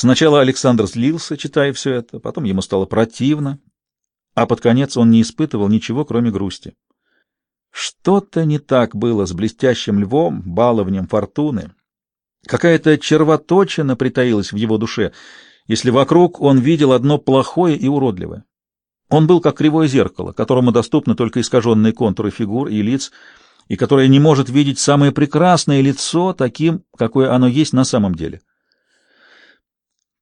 Сначала Александр злился, читая все это, потом ему стало противно, а под конец он не испытывал ничего, кроме грусти. Что-то не так было с блестящим львом, баловнем фортуны. Какая-то червоточина притаилась в его душе, если вокруг он видел одно плохое и уродливое. Он был как кривое зеркало, которому доступны только искаженные контуры фигур и лиц, и которое не может видеть самое прекрасное лицо таким, какое оно есть на самом деле.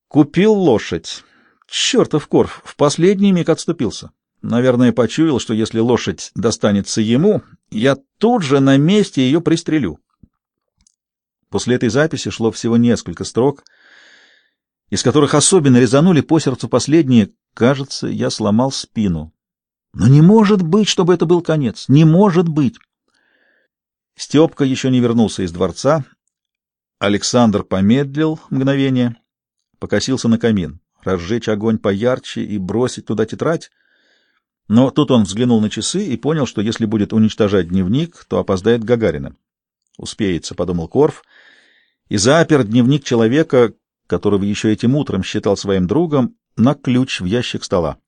Купил лошадь. Чертов Корф в последний миг отступился. Наверное, почуял, что если лошадь достанется ему, я тут же на месте ее пристрелю. После этой записи шло всего несколько строк, из которых особенно резанули по сердцу последние «Кажется, я сломал спину». Но не может быть, чтобы это был конец. Не может быть. Степка еще не вернулся из дворца. Александр помедлил мгновение, покосился на камин. Разжечь огонь поярче и бросить туда тетрадь — но тут он взглянул на часы и понял, что если будет уничтожать дневник, то опоздает Гагарина. «Успеется», — подумал Корф, и запер дневник человека, которого еще этим утром считал своим другом, на ключ в ящик стола.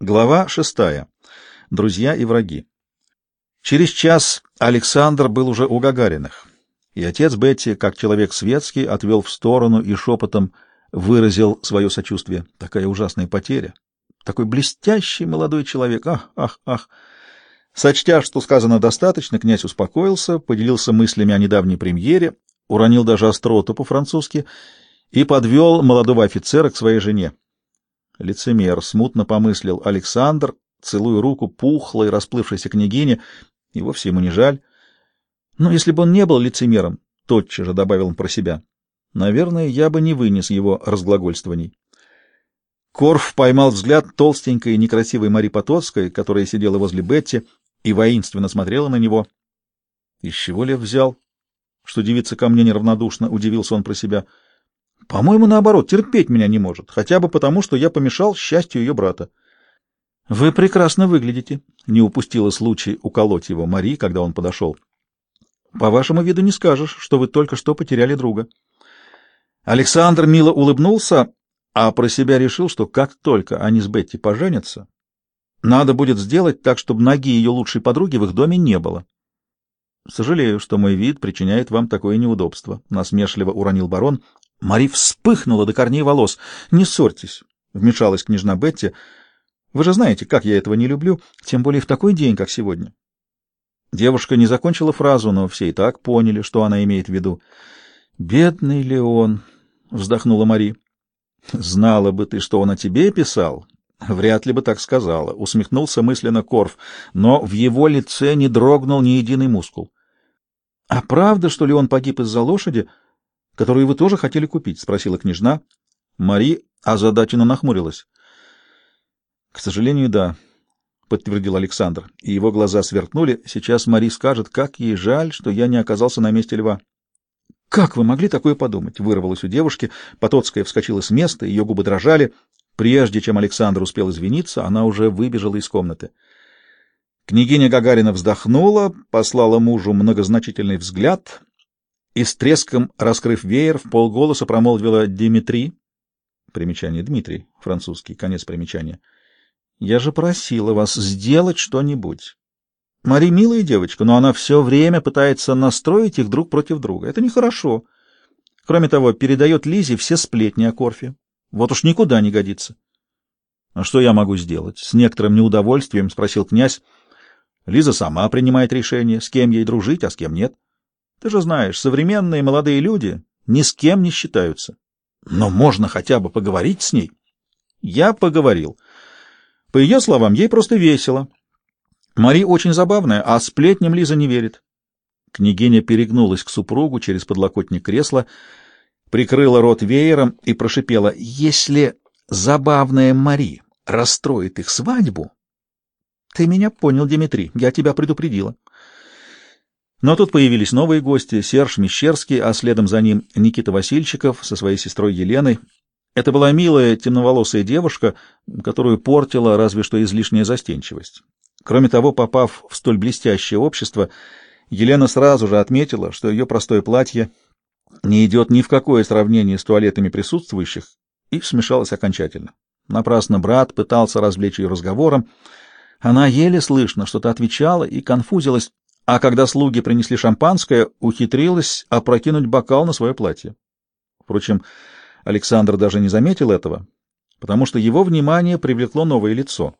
Глава шестая. Друзья и враги. Через час Александр был уже у Гагариных, и отец Бетти, как человек светский, отвел в сторону и шепотом выразил свое сочувствие. Такая ужасная потеря. Такой блестящий молодой человек. Ах, ах, ах. Сочтя, что сказано достаточно, князь успокоился, поделился мыслями о недавней премьере, уронил даже остроту по-французски и подвел молодого офицера к своей жене. Лицемер смутно помыслил Александр, целуя руку пухлой, расплывшейся княгине, и вовсе ему не жаль. Но если бы он не был лицемером, тотчас же добавил он про себя, наверное, я бы не вынес его разглагольствований. Корф поймал взгляд толстенькой и некрасивой Мари Потоцкой, которая сидела возле Бетти и воинственно смотрела на него. Из чего Лев взял? Что девица ко мне неравнодушно, удивился он про себя. По-моему, наоборот, терпеть меня не может, хотя бы потому, что я помешал счастью ее брата. Вы прекрасно выглядите, не упустила случай уколоть его Мари, когда он подошел. По вашему виду не скажешь, что вы только что потеряли друга. Александр мило улыбнулся, а про себя решил, что как только они с Бетти поженятся, надо будет сделать так, чтобы ноги ее лучшей подруги в их доме не было. Сожалею, что мой вид причиняет вам такое неудобство, насмешливо уронил барон. Мари вспыхнула до корней волос. Не ссорьтесь, вмешалась княжна Бетти. Вы же знаете, как я этого не люблю, тем более в такой день, как сегодня. Девушка не закончила фразу, но все и так поняли, что она имеет в виду. Бедный Леон, вздохнула Мари. Знала бы ты, что он о тебе писал, вряд ли бы так сказала, усмехнулся мысленно Корф, но в его лице не дрогнул ни единый мускул. А правда, что ли он погиб из-за лошади, которую вы тоже хотели купить, спросила княжна. Мари озадаченно нахмурилась. К сожалению, да, подтвердил Александр, и его глаза сверкнули. Сейчас Мари скажет, как ей жаль, что я не оказался на месте льва. «Как вы могли такое подумать?» — вырвалось у девушки. Потоцкая вскочила с места, ее губы дрожали. Прежде чем Александр успел извиниться, она уже выбежала из комнаты. Княгиня Гагарина вздохнула, послала мужу многозначительный взгляд и с треском, раскрыв веер, в полголоса промолвила «Димитрий». Примечание «Дмитрий», французский, конец примечания. «Я же просила вас сделать что-нибудь». Мари милая девочка, но она все время пытается настроить их друг против друга. Это нехорошо. Кроме того, передает Лизе все сплетни о Корфе. Вот уж никуда не годится. — А что я могу сделать? — с некоторым неудовольствием спросил князь. Лиза сама принимает решение, с кем ей дружить, а с кем нет. Ты же знаешь, современные молодые люди ни с кем не считаются. Но можно хотя бы поговорить с ней. Я поговорил. По ее словам, ей просто весело. Мари очень забавная, а сплетням Лиза не верит. Княгиня перегнулась к супругу через подлокотник кресла, прикрыла рот веером и прошипела, «Если забавная Мари расстроит их свадьбу...» «Ты меня понял, Дмитрий, я тебя предупредила». Но тут появились новые гости — Серж Мещерский, а следом за ним Никита Васильчиков со своей сестрой Еленой. Это была милая темноволосая девушка, которую портила разве что излишняя застенчивость. Кроме того, попав в столь блестящее общество, Елена сразу же отметила, что ее простое платье не идет ни в какое сравнение с туалетами присутствующих, и смешалась окончательно. Напрасно брат пытался развлечь ее разговором. Она еле слышно что-то отвечала и конфузилась, а когда слуги принесли шампанское, ухитрилась опрокинуть бокал на свое платье. Впрочем, Александр даже не заметил этого, потому что его внимание привлекло новое лицо. —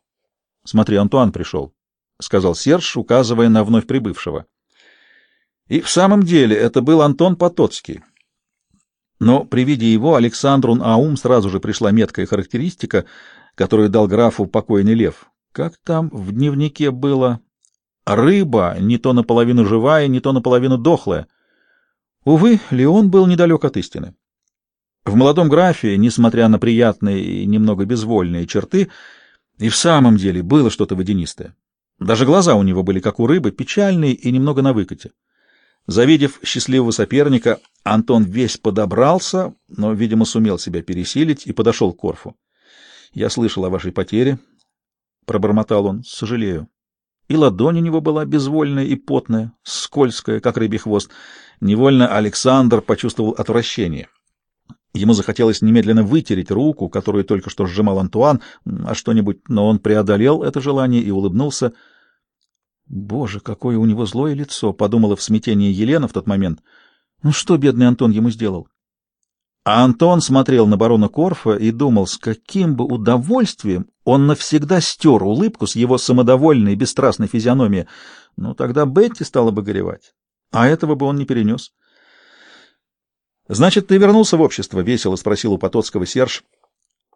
Смотри, Антуан пришел, — сказал Серж, указывая на вновь прибывшего. И в самом деле это был Антон Потоцкий. Но при виде его Александру на ум сразу же пришла меткая характеристика, которую дал графу покойный лев. Как там в дневнике было? Рыба, не то наполовину живая, не то наполовину дохлая. Увы, Леон был недалек от истины. В молодом графе, несмотря на приятные и немного безвольные черты, и в самом деле было что-то водянистое. Даже глаза у него были, как у рыбы, печальные и немного на выкате. Завидев счастливого соперника, Антон весь подобрался, но, видимо, сумел себя пересилить и подошел к Корфу. — Я слышал о вашей потере, — пробормотал он, — сожалею. И ладонь у него была безвольная и потная, скользкая, как рыбий хвост. Невольно Александр почувствовал отвращение. Ему захотелось немедленно вытереть руку, которую только что сжимал Антуан, а что-нибудь, но он преодолел это желание и улыбнулся. «Боже, какое у него злое лицо!» — подумала в смятении Елена в тот момент. «Ну что бедный Антон ему сделал?» А Антон смотрел на барона Корфа и думал, с каким бы удовольствием он навсегда стер улыбку с его самодовольной и бесстрастной физиономии. Ну, тогда Бетти стала бы горевать, а этого бы он не перенес. «Значит, ты вернулся в общество?» — весело спросил у Потоцкого Серж.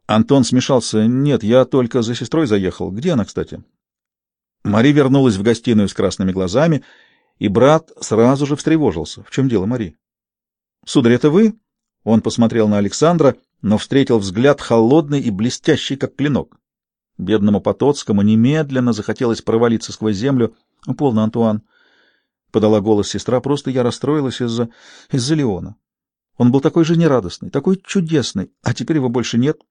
Антон смешался. «Нет, я только за сестрой заехал. Где она, кстати?» Мари вернулась в гостиную с красными глазами, и брат сразу же встревожился. «В чем дело, Мари?» «Сударь, это вы?» Он посмотрел на Александра, но встретил взгляд холодный и блестящий, как клинок. Бедному Потоцкому немедленно захотелось провалиться сквозь землю. «Полно, Антуан!» — подала голос сестра. «Просто я расстроилась из-за... из-за Леона. Он был такой жизнерадостный, такой чудесный, а теперь его больше нет.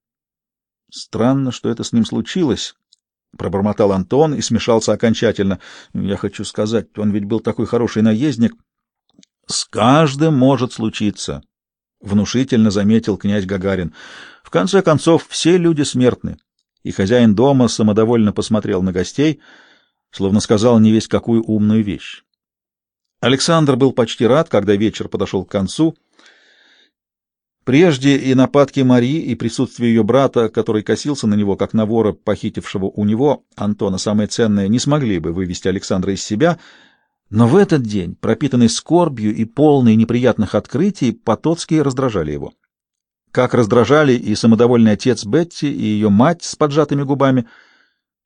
Странно, что это с ним случилось, — пробормотал Антон и смешался окончательно. Я хочу сказать, он ведь был такой хороший наездник. — С каждым может случиться, — внушительно заметил князь Гагарин. В конце концов, все люди смертны. И хозяин дома самодовольно посмотрел на гостей, словно сказал не весь какую умную вещь. Александр был почти рад, когда вечер подошел к концу — Прежде и нападки Марии, и присутствие ее брата, который косился на него, как на вора, похитившего у него, Антона, самое ценное, не смогли бы вывести Александра из себя, но в этот день, пропитанный скорбью и полный неприятных открытий, Потоцкие раздражали его. Как раздражали и самодовольный отец Бетти, и ее мать с поджатыми губами —